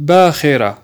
باخرة.